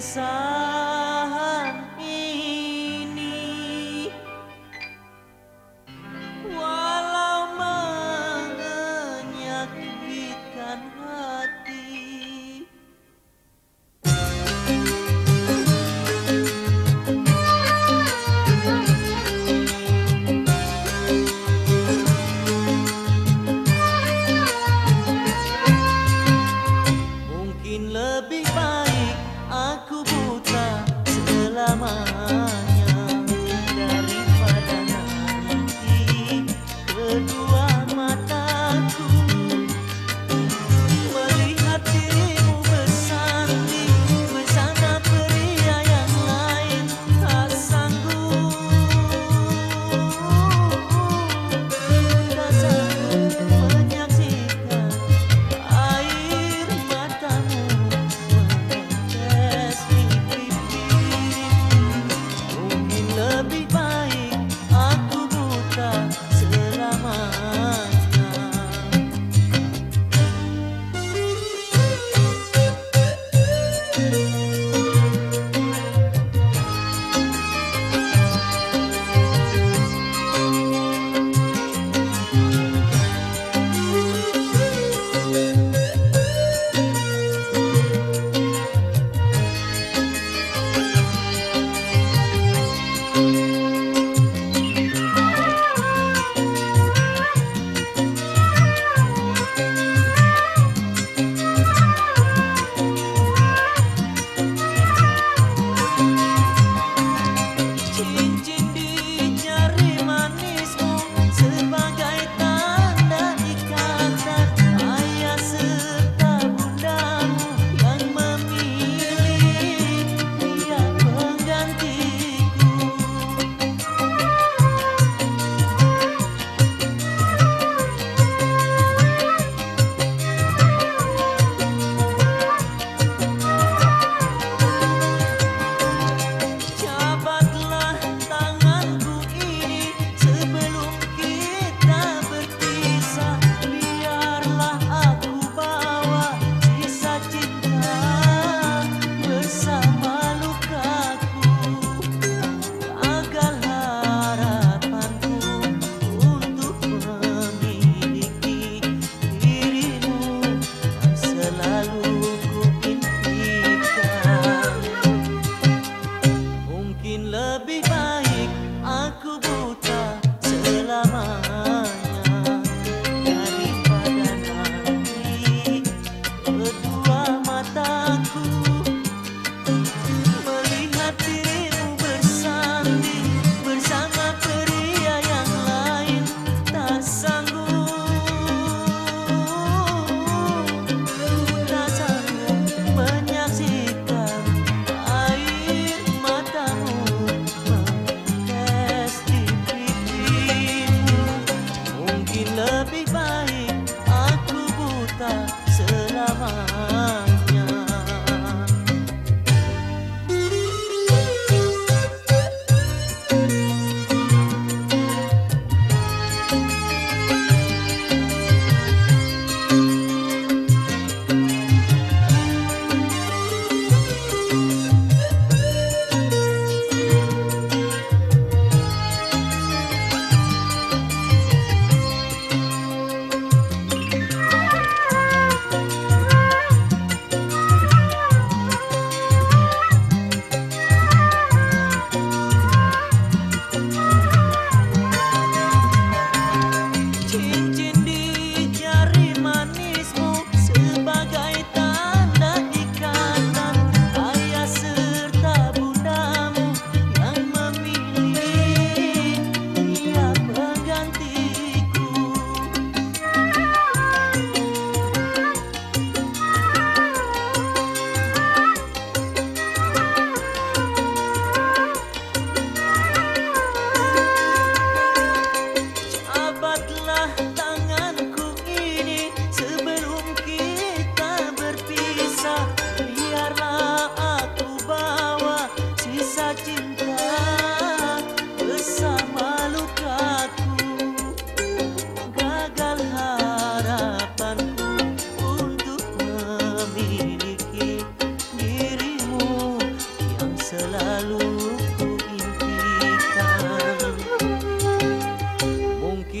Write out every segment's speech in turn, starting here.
perpisahan ini. Walau menyakitkan hati. Mungkin lebih baik aku butuh lebih baik aku buta. kinabibahay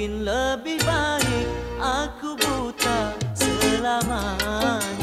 Mungkin lebih baik aku buta selamanya.